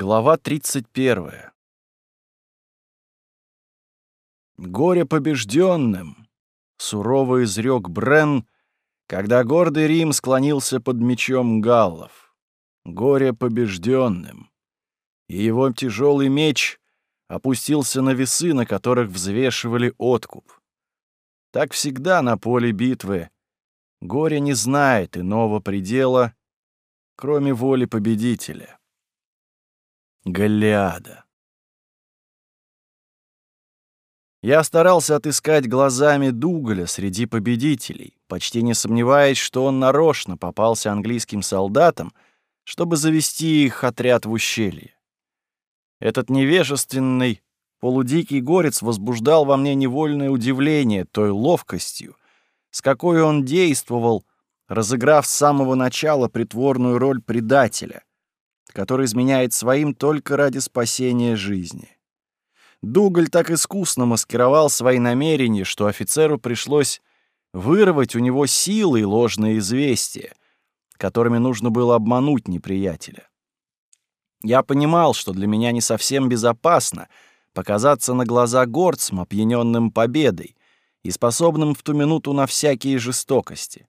Глава 31. Горе побежденным, сурово изрек Брен, когда гордый Рим склонился под мечом галлов. Горе побежденным. И его тяжелый меч опустился на весы, на которых взвешивали откуп. Так всегда на поле битвы. Горе не знает иного предела, кроме воли победителя. Голиада. Я старался отыскать глазами Дугаля среди победителей, почти не сомневаясь, что он нарочно попался английским солдатам, чтобы завести их отряд в ущелье. Этот невежественный, полудикий горец возбуждал во мне невольное удивление той ловкостью, с какой он действовал, разыграв с самого начала притворную роль предателя, который изменяет своим только ради спасения жизни. Дугаль так искусно маскировал свои намерения, что офицеру пришлось вырвать у него силы и ложные известия, которыми нужно было обмануть неприятеля. Я понимал, что для меня не совсем безопасно показаться на глаза горцам, опьяненным победой, и способным в ту минуту на всякие жестокости.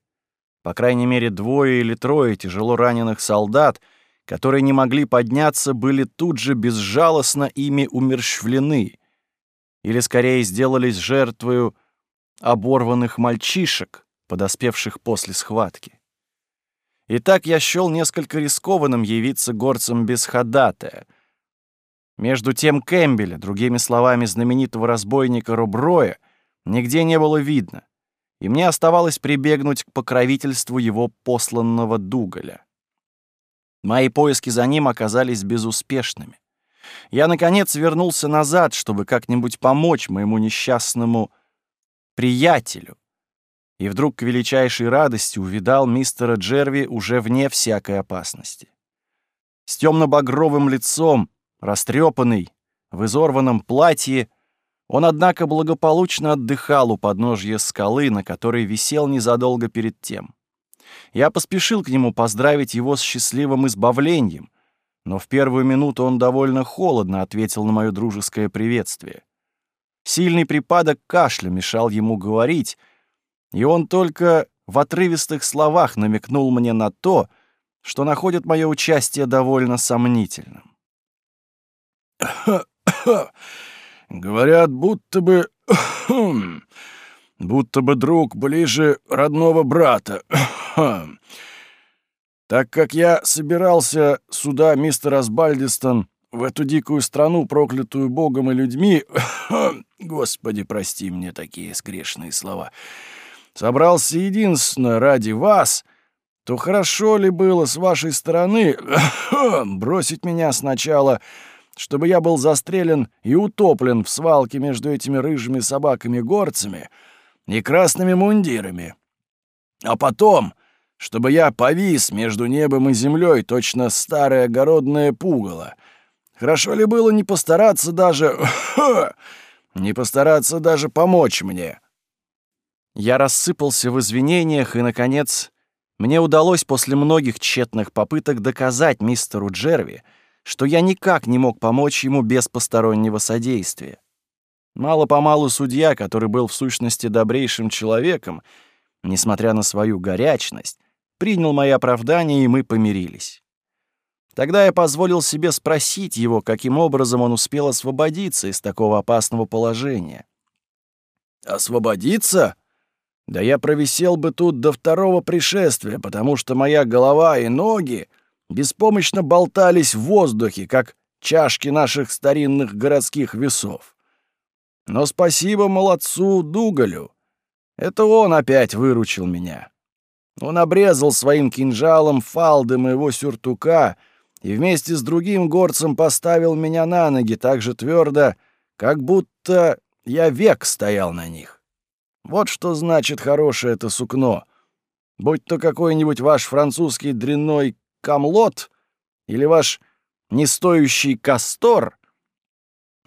По крайней мере, двое или трое тяжело раненых солдат — которые не могли подняться, были тут же безжалостно ими умерщвлены или, скорее, сделались жертвою оборванных мальчишек, подоспевших после схватки. Итак, я счёл несколько рискованным явиться горцем без ходатая. Между тем Кэмбеля, другими словами, знаменитого разбойника Руброя, нигде не было видно, и мне оставалось прибегнуть к покровительству его посланного Дугаля. Мои поиски за ним оказались безуспешными. Я, наконец, вернулся назад, чтобы как-нибудь помочь моему несчастному приятелю. И вдруг к величайшей радости увидал мистера Джерви уже вне всякой опасности. С темно-багровым лицом, растрепанный, в изорванном платье, он, однако, благополучно отдыхал у подножья скалы, на которой висел незадолго перед тем. Я поспешил к нему поздравить его с счастливым избавлением, но в первую минуту он довольно холодно ответил на мое дружеское приветствие. Сильный припадок кашля мешал ему говорить, и он только в отрывистых словах намекнул мне на то, что находит мое участие довольно сомнительным. «Говорят, будто бы хм, будто бы друг ближе родного брата. Хм. Так как я собирался сюда, мистер Асбальдистон, в эту дикую страну, проклятую богом и людьми... Хм, господи, прости мне такие скрешные слова. Собрался единственно ради вас, то хорошо ли было с вашей стороны хм, бросить меня сначала чтобы я был застрелен и утоплен в свалке между этими рыжими собаками-горцами, не красными мундирами. А потом, чтобы я повис между небом и землей, точно старое огородное пугало. Хорошо ли было не постараться даже... не постараться даже помочь мне?» Я рассыпался в извинениях, и, наконец, мне удалось после многих тщетных попыток доказать мистеру Джерви, что я никак не мог помочь ему без постороннего содействия. Мало-помалу судья, который был в сущности добрейшим человеком, несмотря на свою горячность, принял мои оправдания, и мы помирились. Тогда я позволил себе спросить его, каким образом он успел освободиться из такого опасного положения. «Освободиться? Да я провисел бы тут до второго пришествия, потому что моя голова и ноги беспомощно болтались в воздухе, как чашки наших старинных городских весов. Но спасибо молодцу Дугалю. Это он опять выручил меня. Он обрезал своим кинжалом фалды моего сюртука и вместе с другим горцем поставил меня на ноги так же твердо, как будто я век стоял на них. Вот что значит хорошее это сукно. Будь то какой-нибудь ваш французский дрянной камлот или ваш нестоящий кастор —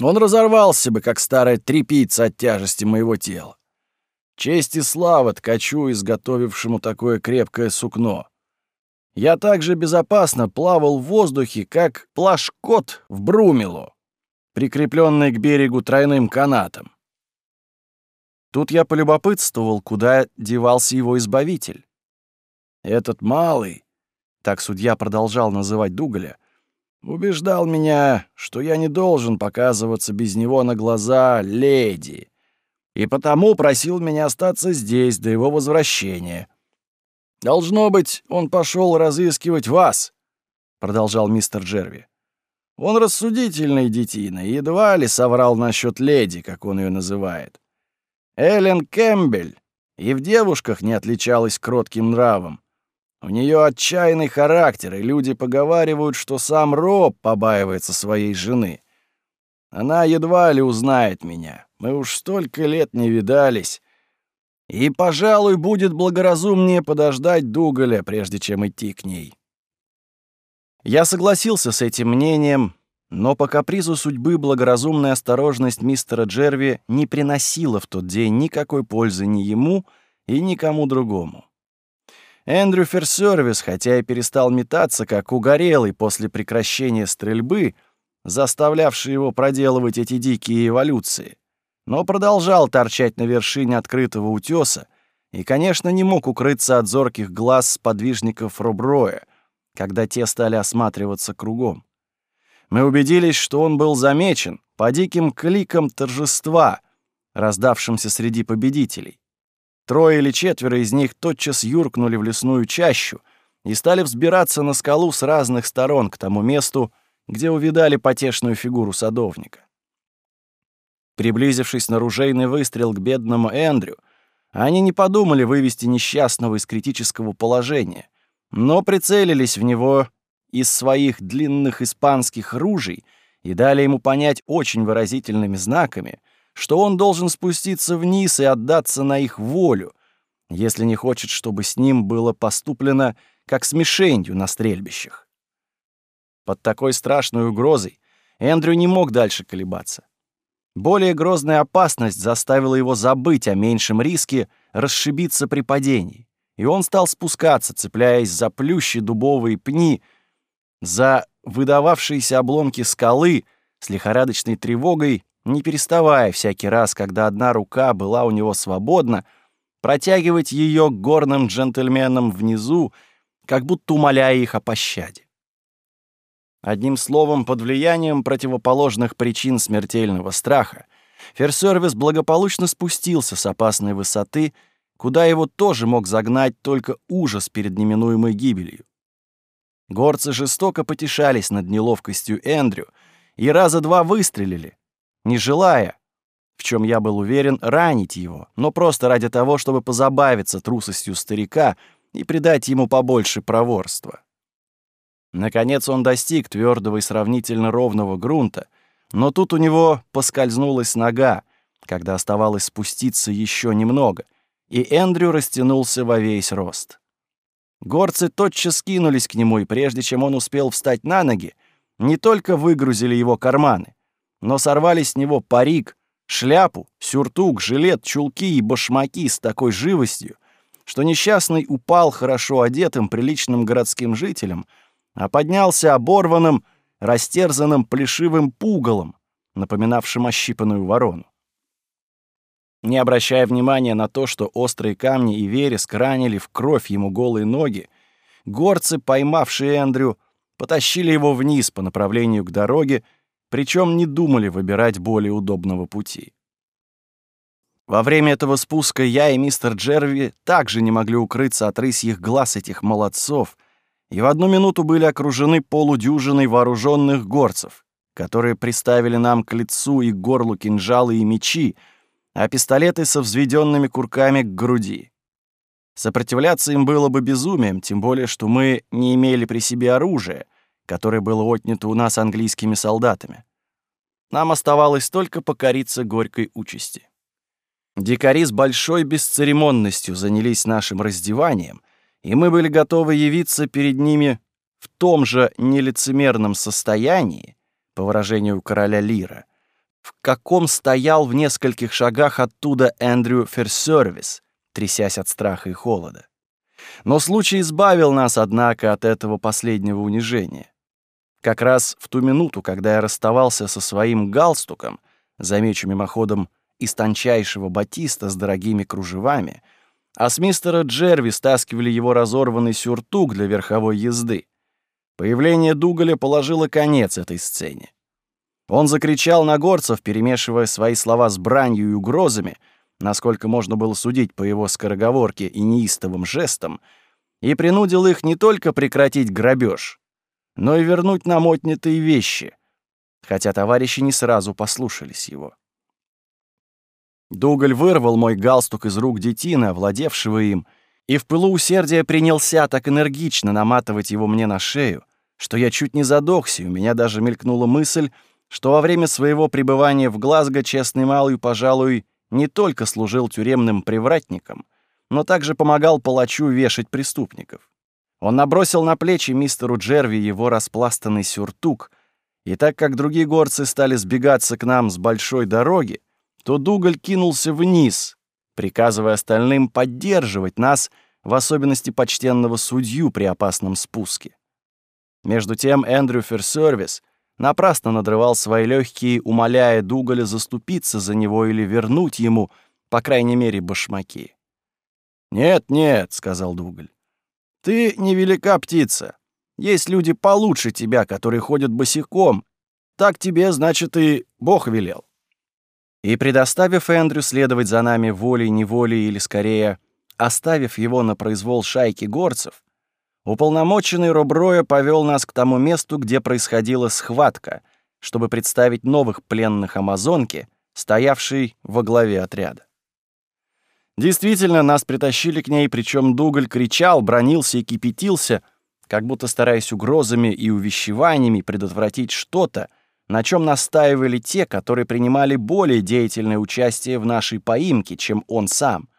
он разорвался бы, как старая трепица от тяжести моего тела. Честь и слава ткачу, изготовившему такое крепкое сукно. Я также безопасно плавал в воздухе, как плашкот в Брумелу, прикрепленный к берегу тройным канатом. Тут я полюбопытствовал, куда девался его избавитель. Этот малый, так судья продолжал называть Дугаля, убеждал меня, что я не должен показываться без него на глаза леди, и потому просил меня остаться здесь до его возвращения. «Должно быть, он пошел разыскивать вас», — продолжал мистер Джерви. «Он рассудительный детина едва ли соврал насчет леди, как он ее называет. Эллен Кэмпбелл, и в девушках не отличалась кротким нравом. У нее отчаянный характер, и люди поговаривают, что сам Роб побаивается своей жены. Она едва ли узнает меня. Мы уж столько лет не видались. И, пожалуй, будет благоразумнее подождать Дугаля, прежде чем идти к ней. Я согласился с этим мнением, но по капризу судьбы благоразумная осторожность мистера Джерви не приносила в тот день никакой пользы ни ему и никому другому. Эндрю Ферсервис, хотя и перестал метаться, как угорелый после прекращения стрельбы, заставлявший его проделывать эти дикие эволюции, но продолжал торчать на вершине открытого утеса и, конечно, не мог укрыться от зорких глаз подвижников Руброя, когда те стали осматриваться кругом. Мы убедились, что он был замечен по диким кликам торжества, раздавшимся среди победителей. Трое или четверо из них тотчас юркнули в лесную чащу и стали взбираться на скалу с разных сторон к тому месту, где увидали потешную фигуру садовника. Приблизившись на ружейный выстрел к бедному Эндрю, они не подумали вывести несчастного из критического положения, но прицелились в него из своих длинных испанских ружей и дали ему понять очень выразительными знаками — что он должен спуститься вниз и отдаться на их волю, если не хочет, чтобы с ним было поступлено как с мишенью на стрельбищах. Под такой страшной угрозой Эндрю не мог дальше колебаться. Более грозная опасность заставила его забыть о меньшем риске расшибиться при падении, и он стал спускаться, цепляясь за плющи дубовые пни, за выдававшиеся обломки скалы с лихорадочной тревогой, не переставая всякий раз, когда одна рука была у него свободна, протягивать ее к горным джентльменам внизу, как будто умоляя их о пощаде. Одним словом, под влиянием противоположных причин смертельного страха, Ферсервис благополучно спустился с опасной высоты, куда его тоже мог загнать только ужас перед неминуемой гибелью. Горцы жестоко потешались над неловкостью Эндрю и раза два выстрелили, не желая, в чем я был уверен, ранить его, но просто ради того, чтобы позабавиться трусостью старика и придать ему побольше проворства. Наконец он достиг твердого и сравнительно ровного грунта, но тут у него поскользнулась нога, когда оставалось спуститься еще немного, и Эндрю растянулся во весь рост. Горцы тотчас кинулись к нему, и прежде чем он успел встать на ноги, не только выгрузили его карманы — но сорвали с него парик, шляпу, сюртук, жилет, чулки и башмаки с такой живостью, что несчастный упал хорошо одетым приличным городским жителям, а поднялся оборванным, растерзанным плешивым пугалом, напоминавшим ощипанную ворону. Не обращая внимания на то, что острые камни и вереск ранили в кровь ему голые ноги, горцы, поймавшие Эндрю, потащили его вниз по направлению к дороге, причем не думали выбирать более удобного пути. Во время этого спуска я и мистер Джерви также не могли укрыться от рысьих глаз этих молодцов, и в одну минуту были окружены полудюжиной вооруженных горцев, которые приставили нам к лицу и горлу кинжалы и мечи, а пистолеты со взведенными курками к груди. Сопротивляться им было бы безумием, тем более, что мы не имели при себе оружия, которое было отнято у нас английскими солдатами. Нам оставалось только покориться горькой участи. Дикари с большой бесцеремонностью занялись нашим раздеванием, и мы были готовы явиться перед ними в том же нелицемерном состоянии, по выражению короля Лира, в каком стоял в нескольких шагах оттуда Эндрю Ферсервис, трясясь от страха и холода. Но случай избавил нас, однако, от этого последнего унижения. Как раз в ту минуту, когда я расставался со своим галстуком, замечу мимоходом из тончайшего батиста с дорогими кружевами, а с мистера Джерви стаскивали его разорванный сюртук для верховой езды. Появление Дугаля положило конец этой сцене. Он закричал на горцев, перемешивая свои слова с бранью и угрозами, насколько можно было судить по его скороговорке и неистовым жестам, и принудил их не только прекратить грабеж, но и вернуть нам отнятые вещи, хотя товарищи не сразу послушались его. Дугаль вырвал мой галстук из рук детина, овладевшего им, и в пылу усердия принялся так энергично наматывать его мне на шею, что я чуть не задохся, и у меня даже мелькнула мысль, что во время своего пребывания в Глазго честный малый, пожалуй, не только служил тюремным привратником, но также помогал палачу вешать преступников. Он набросил на плечи мистеру Джерви его распластанный сюртук, и так как другие горцы стали сбегаться к нам с большой дороги, то Дугаль кинулся вниз, приказывая остальным поддерживать нас, в особенности почтенного судью при опасном спуске. Между тем Эндрю Ферсервис напрасно надрывал свои легкие, умоляя Дугаля заступиться за него или вернуть ему, по крайней мере, башмаки. «Нет, нет», — сказал Дугаль, ты невелика птица. Есть люди получше тебя, которые ходят босиком. Так тебе, значит, и Бог велел». И предоставив Эндрю следовать за нами волей-неволей или, скорее, оставив его на произвол шайки горцев, уполномоченный Роброя повел нас к тому месту, где происходила схватка, чтобы представить новых пленных амазонки, стоявшей во главе отряда. Действительно, нас притащили к ней, причем Дугаль кричал, бронился и кипятился, как будто стараясь угрозами и увещеваниями предотвратить что-то, на чем настаивали те, которые принимали более деятельное участие в нашей поимке, чем он сам.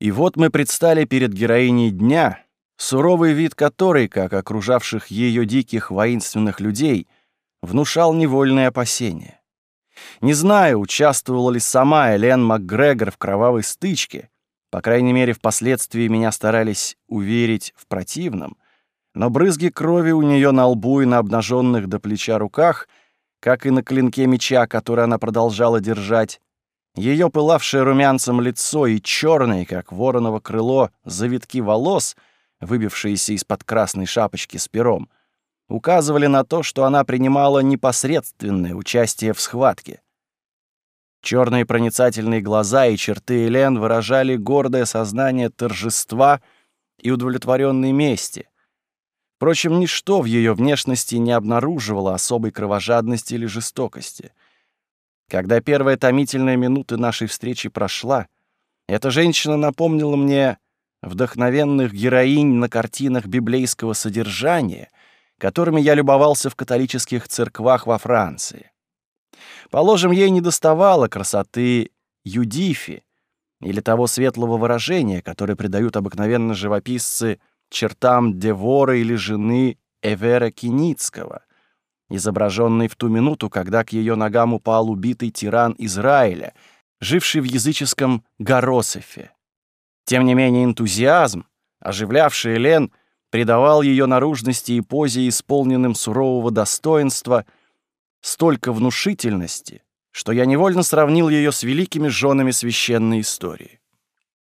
И вот мы предстали перед героиней дня, суровый вид которой, как окружавших ее диких воинственных людей, внушал невольное опасение. Не знаю, участвовала ли сама Элен МакГрегор в кровавой стычке. По крайней мере, впоследствии меня старались уверить в противном. Но брызги крови у нее на лбу и на обнаженных до плеча руках, как и на клинке меча, который она продолжала держать, ее пылавшее румянцем лицо и черные, как вороново крыло, завитки волос, выбившиеся из-под красной шапочки с пером — указывали на то, что она принимала непосредственное участие в схватке. Черные проницательные глаза и черты Элен выражали гордое сознание торжества и удовлетворенной мести. Впрочем, ничто в ее внешности не обнаруживало особой кровожадности или жестокости. Когда первая томительная минута нашей встречи прошла, эта женщина напомнила мне вдохновенных героинь на картинах библейского содержания — которыми я любовался в католических церквах во Франции. Положим, ей недоставало красоты юдифи или того светлого выражения, которое придают обыкновенно живописцы чертам Девора или жены Эвера Киницкого, изображенной в ту минуту, когда к ее ногам упал убитый тиран Израиля, живший в языческом Горосефе. Тем не менее энтузиазм, оживлявший Лен, — придавал ее наружности и позе, исполненным сурового достоинства, столько внушительности, что я невольно сравнил ее с великими женами священной истории.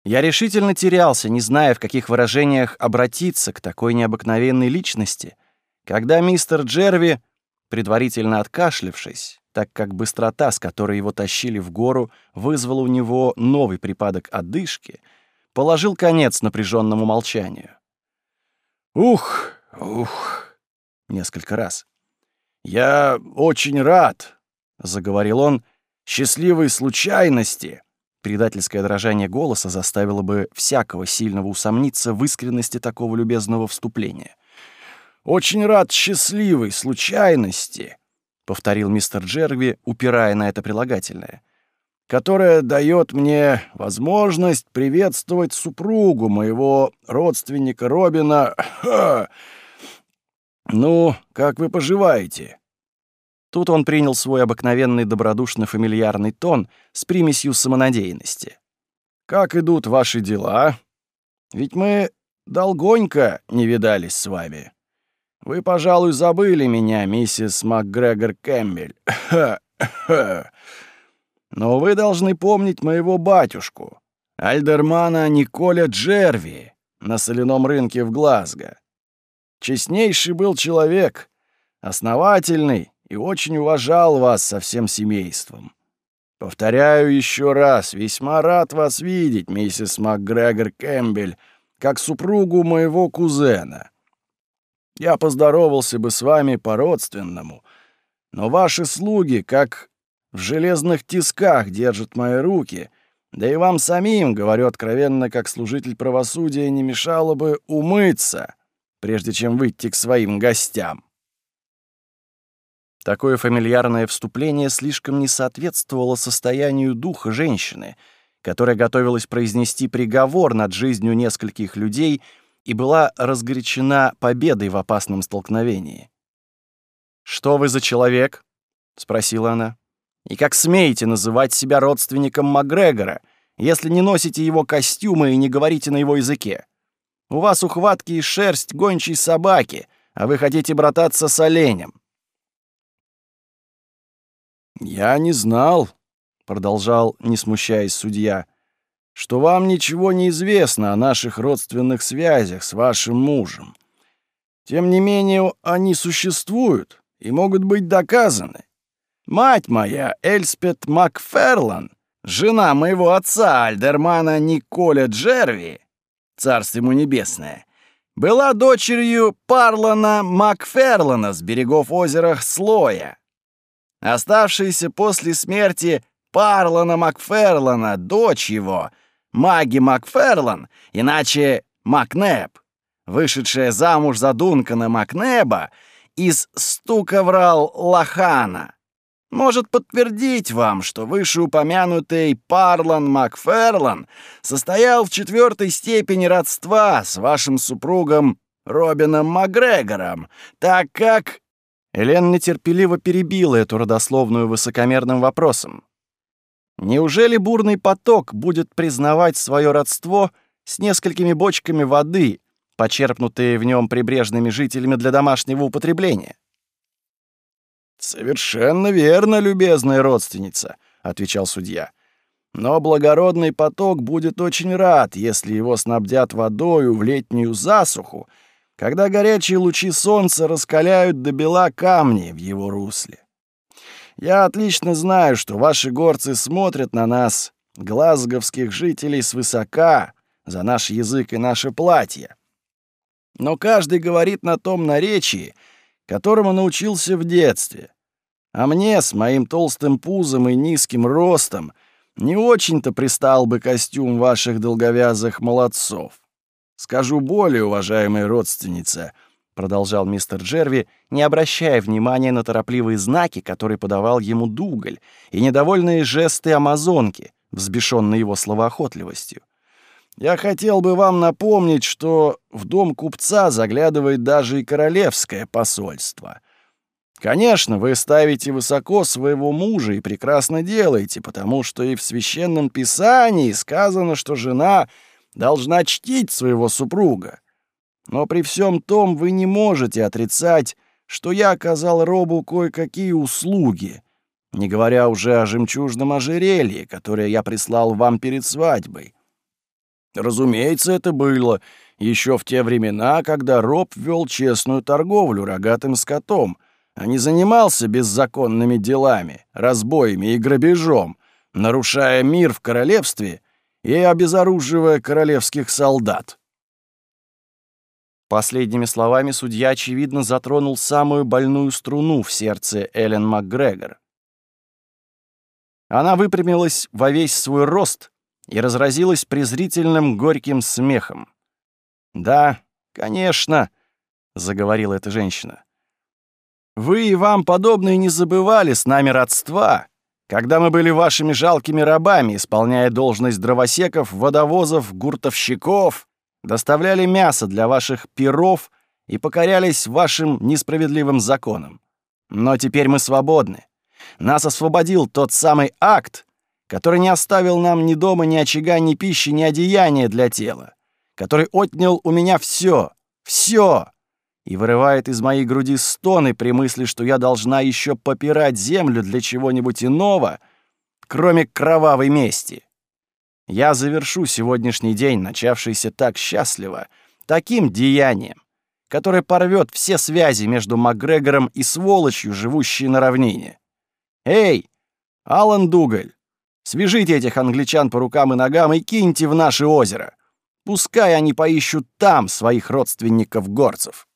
Я решительно терялся, не зная, в каких выражениях обратиться к такой необыкновенной личности, когда мистер Джерви, предварительно откашлившись, так как быстрота, с которой его тащили в гору, вызвала у него новый припадок одышки, положил конец напряженному молчанию. «Ух, ух!» несколько раз. «Я очень рад», — заговорил он, — «счастливой случайности». Предательское дрожание голоса заставило бы всякого сильного усомниться в искренности такого любезного вступления. «Очень рад счастливой случайности», — повторил мистер Джерви, упирая на это прилагательное — которая дает мне возможность приветствовать супругу моего родственника Робина. Ха! Ну, как вы поживаете?» Тут он принял свой обыкновенный добродушно-фамильярный тон с примесью самонадеянности. «Как идут ваши дела? Ведь мы долгонько не видались с вами. Вы, пожалуй, забыли меня, миссис МакГрегор Кэмпбель. Ха-ха!» Но вы должны помнить моего батюшку, Альдермана Николя Джерви, на соляном рынке в Глазго. Честнейший был человек, основательный и очень уважал вас со всем семейством. Повторяю еще раз, весьма рад вас видеть, миссис МакГрегор Кэмпбель, как супругу моего кузена. Я поздоровался бы с вами по-родственному, но ваши слуги, как в железных тисках держит мои руки, да и вам самим, говорю откровенно, как служитель правосудия, не мешало бы умыться, прежде чем выйти к своим гостям». Такое фамильярное вступление слишком не соответствовало состоянию духа женщины, которая готовилась произнести приговор над жизнью нескольких людей и была разгорячена победой в опасном столкновении. «Что вы за человек?» — спросила она. И как смеете называть себя родственником Макгрегора, если не носите его костюмы и не говорите на его языке? У вас ухватки и шерсть гончей собаки, а вы хотите брататься с оленем. «Я не знал», — продолжал, не смущаясь судья, «что вам ничего не известно о наших родственных связях с вашим мужем. Тем не менее, они существуют и могут быть доказаны. Мать моя, Эльспет Макферлан, жена моего отца Альдермана Николя Джерви, царство ему небесное, была дочерью Парлана Макферлана с берегов озера Слоя. Оставшаяся после смерти Парлана Макферлана, дочь его, Маги Макферлан, иначе Макнеп, вышедшая замуж за Дункана Макнеба из Стукаврал-Лахана, может подтвердить вам, что вышеупомянутый Парлан Макферлан состоял в четвертой степени родства с вашим супругом Робином Макгрегором, так как...» Элен нетерпеливо перебила эту родословную высокомерным вопросом. «Неужели бурный поток будет признавать свое родство с несколькими бочками воды, почерпнутые в нем прибрежными жителями для домашнего употребления?» «Совершенно верно, любезная родственница», — отвечал судья. «Но благородный поток будет очень рад, если его снабдят водою в летнюю засуху, когда горячие лучи солнца раскаляют до бела камни в его русле. Я отлично знаю, что ваши горцы смотрят на нас, глазговских жителей, свысока, за наш язык и наше платье. Но каждый говорит на том наречии, которому научился в детстве. А мне с моим толстым пузом и низким ростом не очень-то пристал бы костюм ваших долговязых молодцов. Скажу более, уважаемая родственница, — продолжал мистер Джерви, не обращая внимания на торопливые знаки, которые подавал ему Дугаль, и недовольные жесты амазонки, взбешенные его словоохотливостью. «Я хотел бы вам напомнить, что в дом купца заглядывает даже и королевское посольство — Конечно, вы ставите высоко своего мужа и прекрасно делаете, потому что и в Священном Писании сказано, что жена должна чтить своего супруга. Но при всем том вы не можете отрицать, что я оказал Робу кое-какие услуги, не говоря уже о жемчужном ожерелье, которое я прислал вам перед свадьбой. Разумеется, это было еще в те времена, когда Роб вел честную торговлю рогатым скотом — а не занимался беззаконными делами, разбоями и грабежом, нарушая мир в королевстве и обезоруживая королевских солдат. Последними словами судья, очевидно, затронул самую больную струну в сердце Эллен МакГрегор. Она выпрямилась во весь свой рост и разразилась презрительным горьким смехом. «Да, конечно», — заговорила эта женщина, — вы и вам подобные не забывали с нами родства, когда мы были вашими жалкими рабами, исполняя должность дровосеков, водовозов, гуртовщиков, доставляли мясо для ваших перов и покорялись вашим несправедливым законам. Но теперь мы свободны. Нас освободил тот самый акт, который не оставил нам ни дома, ни очага, ни пищи, ни одеяния для тела, который отнял у меня все, все, и вырывает из моей груди стоны при мысли, что я должна еще попирать землю для чего-нибудь иного, кроме кровавой мести. Я завершу сегодняшний день, начавшийся так счастливо, таким деянием, которое порвет все связи между Макгрегором и сволочью, живущей на равнине. Эй, Алан Дугаль, свяжите этих англичан по рукам и ногам и киньте в наше озеро. Пускай они поищут там своих родственников-горцев.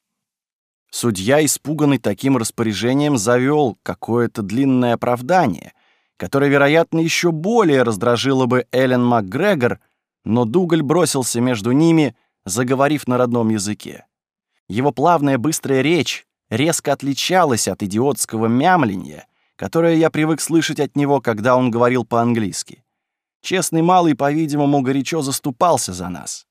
Судья, испуганный таким распоряжением, завел какое-то длинное оправдание, которое, вероятно, еще более раздражило бы Эллен МакГрегор, но Дугаль бросился между ними, заговорив на родном языке. Его плавная быстрая речь резко отличалась от идиотского мямления, которое я привык слышать от него, когда он говорил по-английски. Честный малый, по-видимому, горячо заступался за нас.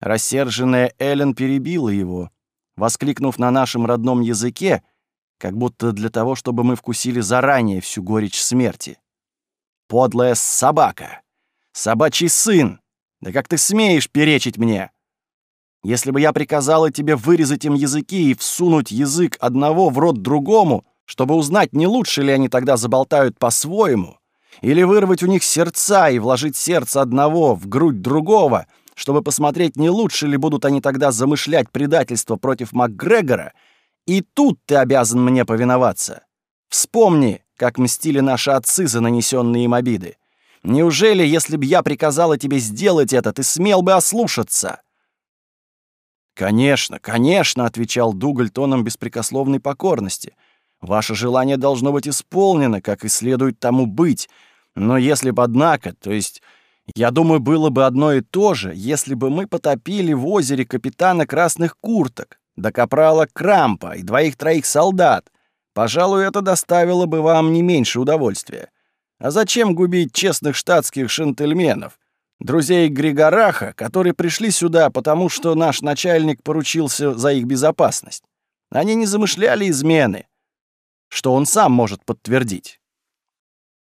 Рассерженная Эллен перебила его, воскликнув на нашем родном языке, как будто для того, чтобы мы вкусили заранее всю горечь смерти. «Подлая собака! Собачий сын! Да как ты смеешь перечить мне!» Если бы я приказала тебе вырезать им языки и всунуть язык одного в рот другому, чтобы узнать, не лучше ли они тогда заболтают по-своему, или вырвать у них сердца и вложить сердце одного в грудь другого, чтобы посмотреть, не лучше ли будут они тогда замышлять предательство против МакГрегора, и тут ты обязан мне повиноваться. Вспомни, как мстили наши отцы за нанесенные им обиды. Неужели, если б я приказала тебе сделать это, ты смел бы ослушаться?» «Конечно, конечно», — отвечал Дугаль тоном беспрекословной покорности. «Ваше желание должно быть исполнено, как и следует тому быть. Но если бы, однако, то есть я думаю, было бы одно и то же, если бы мы потопили в озере капитана красных курток, до капрала Крампа и двоих-троих солдат. Пожалуй, это доставило бы вам не меньше удовольствия. А зачем губить честных штатских шентельменов, друзей Григораха, которые пришли сюда, потому что наш начальник поручился за их безопасность? Они не замышляли измены, что он сам может подтвердить.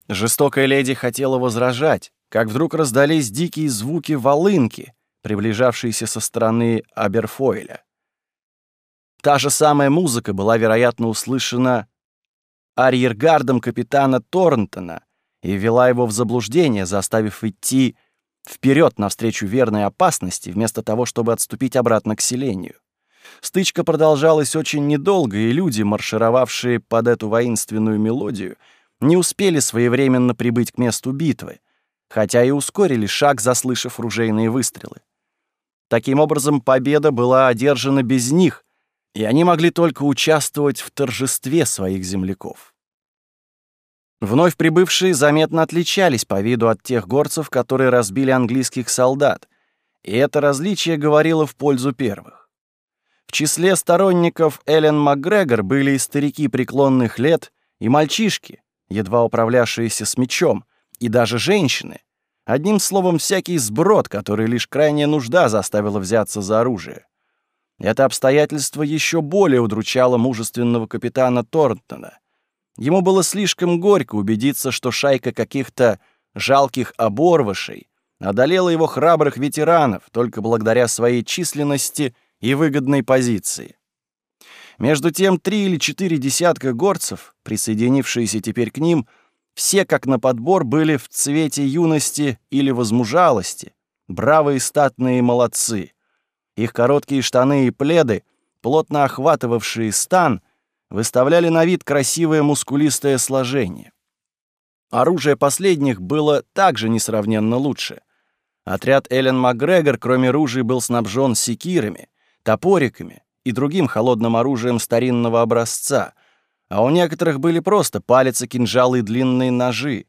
Жестокая леди хотела возражать, как вдруг раздались дикие звуки волынки, приближавшиеся со стороны Аберфойля. Та же самая музыка была, вероятно, услышана арьергардом капитана Торнтона и вела его в заблуждение, заставив идти вперед навстречу верной опасности, вместо того, чтобы отступить обратно к селению. Стычка продолжалась очень недолго, и люди, маршировавшие под эту воинственную мелодию, не успели своевременно прибыть к месту битвы, хотя и ускорили шаг, заслышав ружейные выстрелы. Таким образом, победа была одержана без них, и они могли только участвовать в торжестве своих земляков. Вновь прибывшие заметно отличались по виду от тех горцев, которые разбили английских солдат, и это различие говорило в пользу первых. В числе сторонников Эллен МакГрегор были и старики преклонных лет, и мальчишки, едва управлявшиеся с мечом — и даже женщины. Одним словом, всякий сброд, который лишь крайняя нужда заставила взяться за оружие. Это обстоятельство еще более удручало мужественного капитана Торнтона. Ему было слишком горько убедиться, что шайка каких-то жалких оборвышей одолела его храбрых ветеранов только благодаря своей численности и выгодной позиции. Между тем, три или четыре десятка горцев, присоединившиеся теперь к ним, — все, как на подбор, были в цвете юности или возмужалости. Бравые статные молодцы. Их короткие штаны и пледы, плотно охватывавшие стан, выставляли на вид красивое мускулистое сложение. Оружие последних было также несравненно лучше. Отряд Эллен Макгрегор, кроме ружей, был снабжен секирами, топориками и другим холодным оружием старинного образца — а у некоторых были просто палицы, кинжалы и длинные ножи.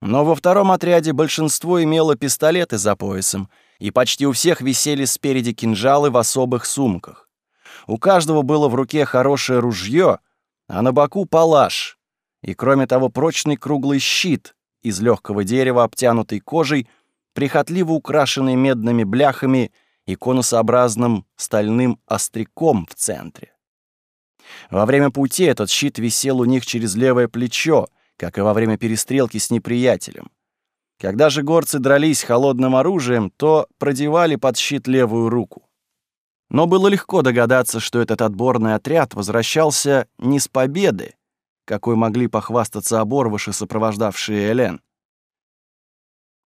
Но во втором отряде большинство имело пистолеты за поясом, и почти у всех висели спереди кинжалы в особых сумках. У каждого было в руке хорошее ружье, а на боку палаш, и, кроме того, прочный круглый щит из легкого дерева, обтянутый кожей, прихотливо украшенный медными бляхами и конусообразным стальным остряком в центре. Во время пути этот щит висел у них через левое плечо, как и во время перестрелки с неприятелем. Когда же горцы дрались холодным оружием, то продевали под щит левую руку. Но было легко догадаться, что этот отборный отряд возвращался не с победы, какой могли похвастаться оборвыши, сопровождавшие Элен.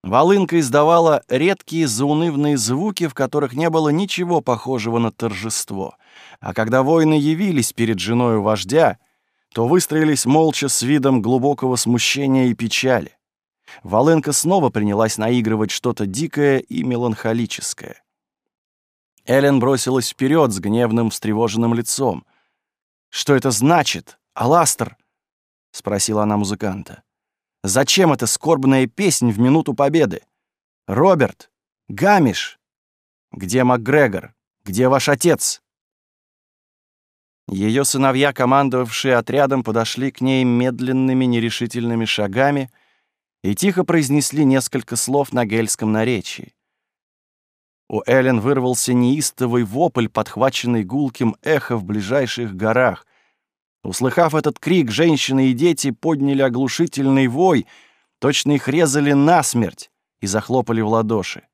Волынка издавала редкие заунывные звуки, в которых не было ничего похожего на торжество а когда воины явились перед женою вождя, то выстроились молча с видом глубокого смущения и печали. Валенка снова принялась наигрывать что-то дикое и меланхолическое. Эллен бросилась вперед с гневным, встревоженным лицом. «Что это значит, Аластер?» — спросила она музыканта. «Зачем эта скорбная песнь в минуту победы? Роберт! Гамиш! Где МакГрегор? Где ваш отец?» Ее сыновья, командовавшие отрядом, подошли к ней медленными, нерешительными шагами и тихо произнесли несколько слов на гельском наречии. У Эллен вырвался неистовый вопль, подхваченный гулким эхо в ближайших горах. Услыхав этот крик, женщины и дети подняли оглушительный вой, точно их резали насмерть и захлопали в ладоши.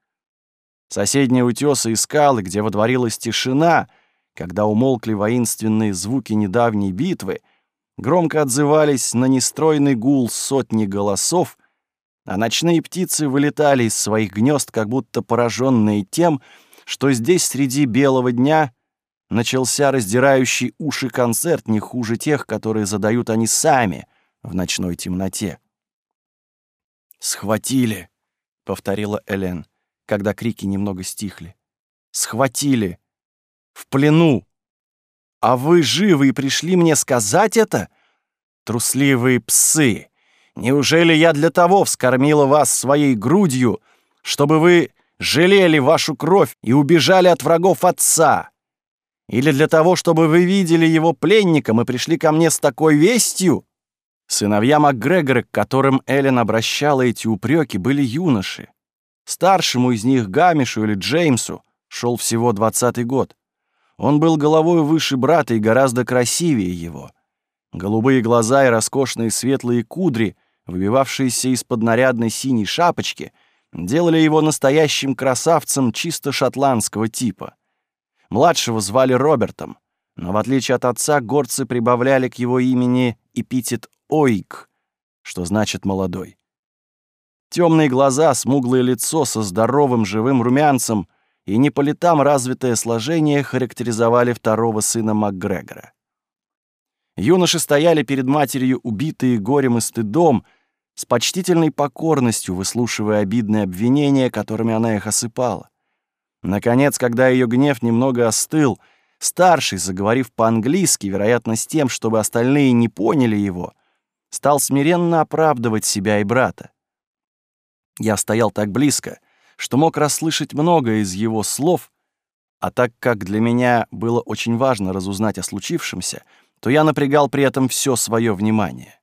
Соседние утесы и скалы, где водворилась тишина — когда умолкли воинственные звуки недавней битвы, громко отзывались на нестройный гул сотни голосов, а ночные птицы вылетали из своих гнезд, как будто пораженные тем, что здесь среди белого дня начался раздирающий уши концерт не хуже тех, которые задают они сами в ночной темноте. «Схватили!» — повторила Элен, когда крики немного стихли. «Схватили!» в плену. А вы живы и пришли мне сказать это? Трусливые псы! Неужели я для того вскормила вас своей грудью, чтобы вы жалели вашу кровь и убежали от врагов отца? Или для того, чтобы вы видели его пленником и пришли ко мне с такой вестью?» Сыновья МакГрегора, к которым Эллен обращала эти упреки, были юноши. Старшему из них, Гамишу или Джеймсу, шел всего двадцатый год. Он был головой выше брата и гораздо красивее его. Голубые глаза и роскошные светлые кудри, выбивавшиеся из-под нарядной синей шапочки, делали его настоящим красавцем чисто шотландского типа. Младшего звали Робертом, но в отличие от отца горцы прибавляли к его имени эпитет «ойк», что значит «молодой». Темные глаза, смуглое лицо со здоровым живым румянцем, и не по летам развитое сложение характеризовали второго сына МакГрегора. Юноши стояли перед матерью, убитые горем и стыдом, с почтительной покорностью выслушивая обидные обвинения, которыми она их осыпала. Наконец, когда ее гнев немного остыл, старший, заговорив по-английски, вероятно, с тем, чтобы остальные не поняли его, стал смиренно оправдывать себя и брата. Я стоял так близко, что мог расслышать многое из его слов, а так как для меня было очень важно разузнать о случившемся, то я напрягал при этом все свое внимание.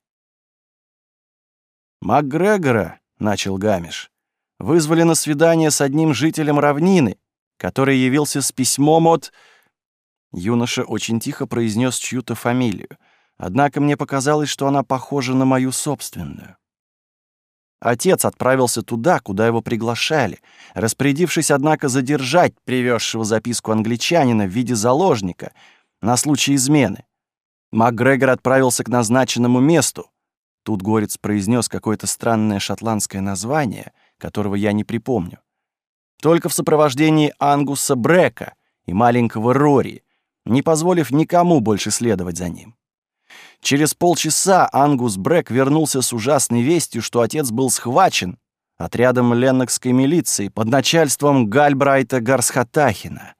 «Макгрегора», — начал Гамиш, — «вызвали на свидание с одним жителем равнины, который явился с письмом от...» Юноша очень тихо произнес чью-то фамилию, однако мне показалось, что она похожа на мою собственную. Отец отправился туда, куда его приглашали, распорядившись, однако, задержать привезшего записку англичанина в виде заложника на случай измены. МакГрегор отправился к назначенному месту. Тут Горец произнес какое-то странное шотландское название, которого я не припомню. Только в сопровождении Ангуса Брека и маленького Рори, не позволив никому больше следовать за ним. Через полчаса Ангус Брэк вернулся с ужасной вестью, что отец был схвачен отрядом леннокской милиции под начальством Гальбрайта Гарсхатахина.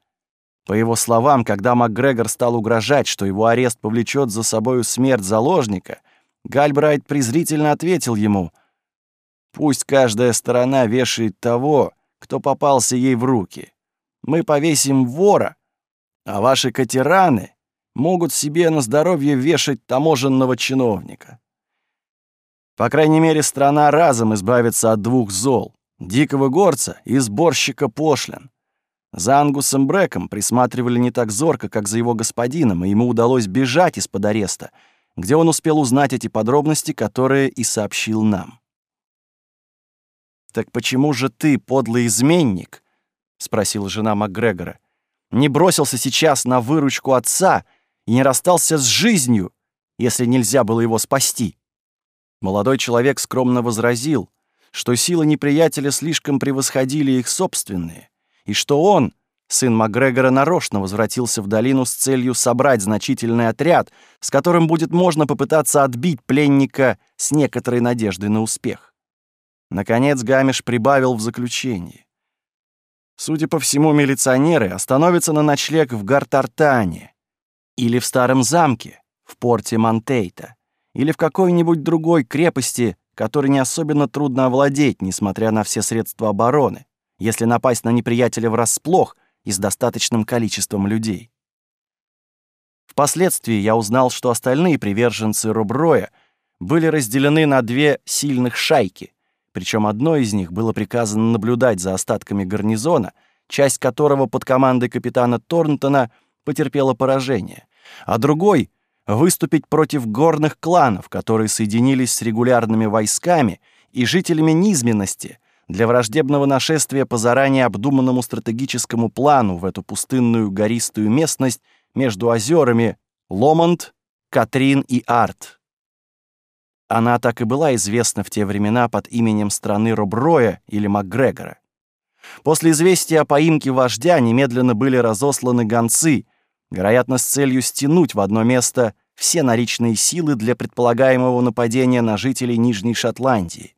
По его словам, когда МакГрегор стал угрожать, что его арест повлечет за собою смерть заложника, Гальбрайт презрительно ответил ему «Пусть каждая сторона вешает того, кто попался ей в руки. Мы повесим вора, а ваши катераны могут себе на здоровье вешать таможенного чиновника. По крайней мере, страна разом избавится от двух зол — дикого горца и сборщика пошлин. За Ангусом Брэком присматривали не так зорко, как за его господином, и ему удалось бежать из-под ареста, где он успел узнать эти подробности, которые и сообщил нам. «Так почему же ты, подлый изменник?» — спросила жена МакГрегора. «Не бросился сейчас на выручку отца, и не расстался с жизнью, если нельзя было его спасти. Молодой человек скромно возразил, что силы неприятеля слишком превосходили их собственные, и что он, сын Макгрегора, нарочно возвратился в долину с целью собрать значительный отряд, с которым будет можно попытаться отбить пленника с некоторой надеждой на успех. Наконец Гамиш прибавил в заключении. Судя по всему, милиционеры остановятся на ночлег в Гартартане, или в старом замке, в порте Монтейта, или в какой-нибудь другой крепости, которой не особенно трудно овладеть, несмотря на все средства обороны, если напасть на неприятеля врасплох и с достаточным количеством людей. Впоследствии я узнал, что остальные приверженцы Руброя были разделены на две сильных шайки, причем одной из них было приказано наблюдать за остатками гарнизона, часть которого под командой капитана Торнтона потерпела поражение, а другой — выступить против горных кланов, которые соединились с регулярными войсками и жителями низменности для враждебного нашествия по заранее обдуманному стратегическому плану в эту пустынную гористую местность между озерами Ломонт, Катрин и Арт. Она так и была известна в те времена под именем страны Роброя или Макгрегора. После известия о поимке вождя немедленно были разосланы гонцы, вероятно, с целью стянуть в одно место все наличные силы для предполагаемого нападения на жителей Нижней Шотландии.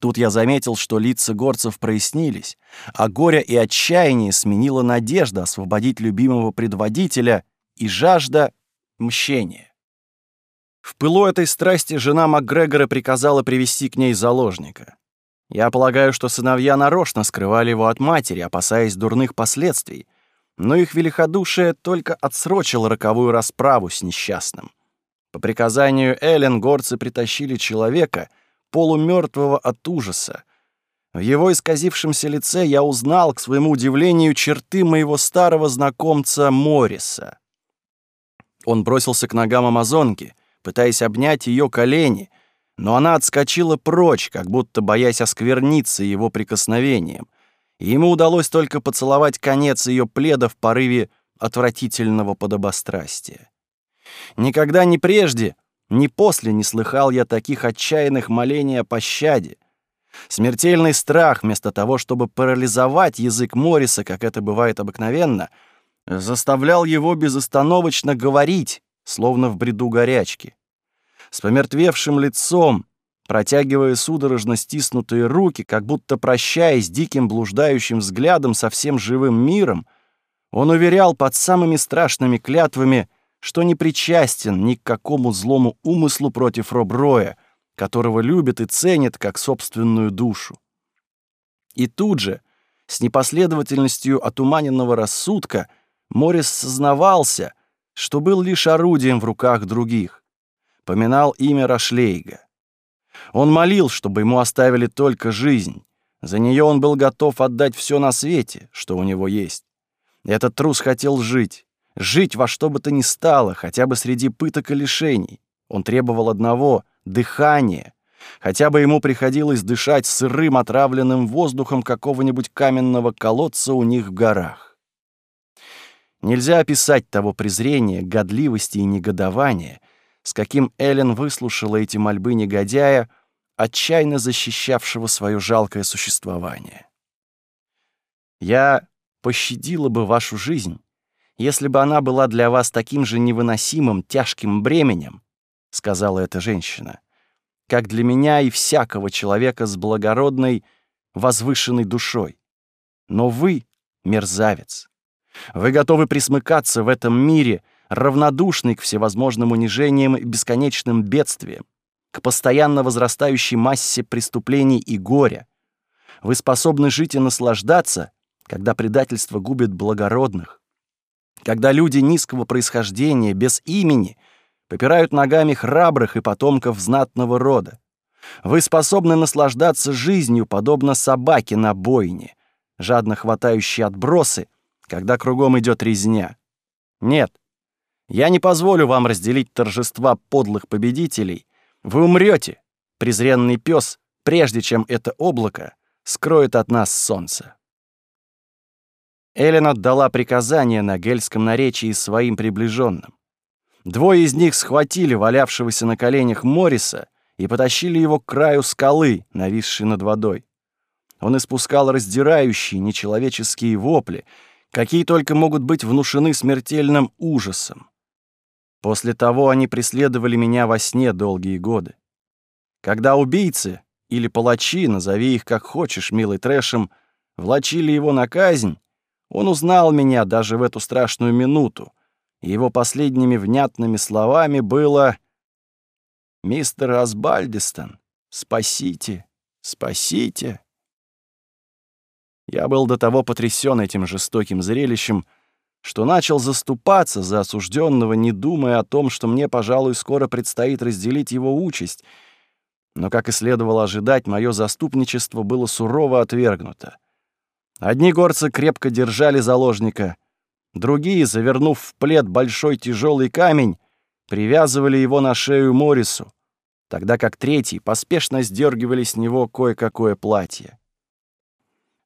Тут я заметил, что лица горцев прояснились, а горе и отчаяние сменила надежда освободить любимого предводителя и жажда мщения. В пылу этой страсти жена Макгрегора приказала привести к ней заложника. Я полагаю, что сыновья нарочно скрывали его от матери, опасаясь дурных последствий, но их великодушие только отсрочило роковую расправу с несчастным. По приказанию Эллен горцы притащили человека, полумертвого от ужаса. В его исказившемся лице я узнал, к своему удивлению, черты моего старого знакомца Морриса. Он бросился к ногам амазонки, пытаясь обнять ее колени, но она отскочила прочь, как будто боясь оскверниться его прикосновением — Ему удалось только поцеловать конец ее пледа в порыве отвратительного подобострастия. Никогда ни прежде, ни после не слыхал я таких отчаянных молений о пощаде. Смертельный страх, вместо того, чтобы парализовать язык Морриса, как это бывает обыкновенно, заставлял его безостановочно говорить, словно в бреду горячки. С помертвевшим лицом, протягивая судорожно стиснутые руки, как будто прощаясь диким блуждающим взглядом со всем живым миром, он уверял под самыми страшными клятвами, что не причастен ни к какому злому умыслу против Роброя, которого любит и ценит как собственную душу. И тут же, с непоследовательностью отуманенного рассудка, Морис сознавался, что был лишь орудием в руках других. Поминал имя Рашлейга — он молил, чтобы ему оставили только жизнь. За нее он был готов отдать все на свете, что у него есть. Этот трус хотел жить. Жить во что бы то ни стало, хотя бы среди пыток и лишений. Он требовал одного — дыхания. Хотя бы ему приходилось дышать сырым отравленным воздухом какого-нибудь каменного колодца у них в горах. Нельзя описать того презрения, годливости и негодования — с каким Эллен выслушала эти мольбы негодяя, отчаянно защищавшего свое жалкое существование. «Я пощадила бы вашу жизнь, если бы она была для вас таким же невыносимым, тяжким бременем», — сказала эта женщина, «как для меня и всякого человека с благородной, возвышенной душой. Но вы — мерзавец. Вы готовы присмыкаться в этом мире — равнодушный к всевозможным унижениям и бесконечным бедствиям, к постоянно возрастающей массе преступлений и горя. Вы способны жить и наслаждаться, когда предательство губит благородных, когда люди низкого происхождения, без имени, попирают ногами храбрых и потомков знатного рода. Вы способны наслаждаться жизнью, подобно собаке на бойне, жадно хватающей отбросы, когда кругом идет резня. Нет, я не позволю вам разделить торжества подлых победителей. Вы умрете, презренный пес, прежде чем это облако скроет от нас солнце. Эллен отдала приказание на гельском наречии своим приближенным. Двое из них схватили валявшегося на коленях Мориса и потащили его к краю скалы, нависшей над водой. Он испускал раздирающие нечеловеческие вопли, какие только могут быть внушены смертельным ужасом. После того они преследовали меня во сне долгие годы. Когда убийцы или палачи, назови их как хочешь, милый трэшем, влачили его на казнь, он узнал меня даже в эту страшную минуту, и его последними внятными словами было «Мистер Асбальдистон, спасите, спасите». Я был до того потрясен этим жестоким зрелищем, что начал заступаться за осужденного, не думая о том, что мне, пожалуй, скоро предстоит разделить его участь. Но, как и следовало ожидать, мое заступничество было сурово отвергнуто. Одни горцы крепко держали заложника, другие, завернув в плед большой тяжелый камень, привязывали его на шею Морису, тогда как третий поспешно сдергивали с него кое-какое платье.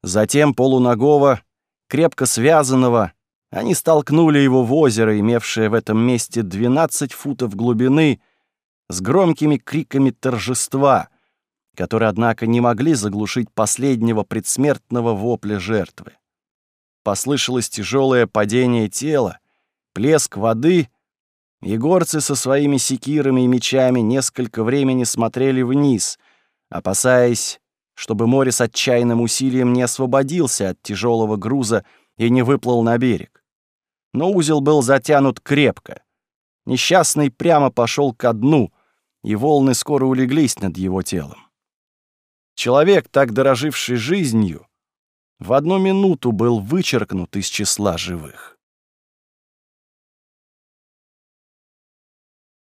Затем полуногого, крепко связанного, они столкнули его в озеро, имевшее в этом месте 12 футов глубины, с громкими криками торжества, которые, однако, не могли заглушить последнего предсмертного вопля жертвы. Послышалось тяжелое падение тела, плеск воды, и горцы со своими секирами и мечами несколько времени смотрели вниз, опасаясь, чтобы море с отчаянным усилием не освободился от тяжелого груза и не выплыл на берег но узел был затянут крепко. Несчастный прямо пошел ко дну, и волны скоро улеглись над его телом. Человек, так дороживший жизнью, в одну минуту был вычеркнут из числа живых.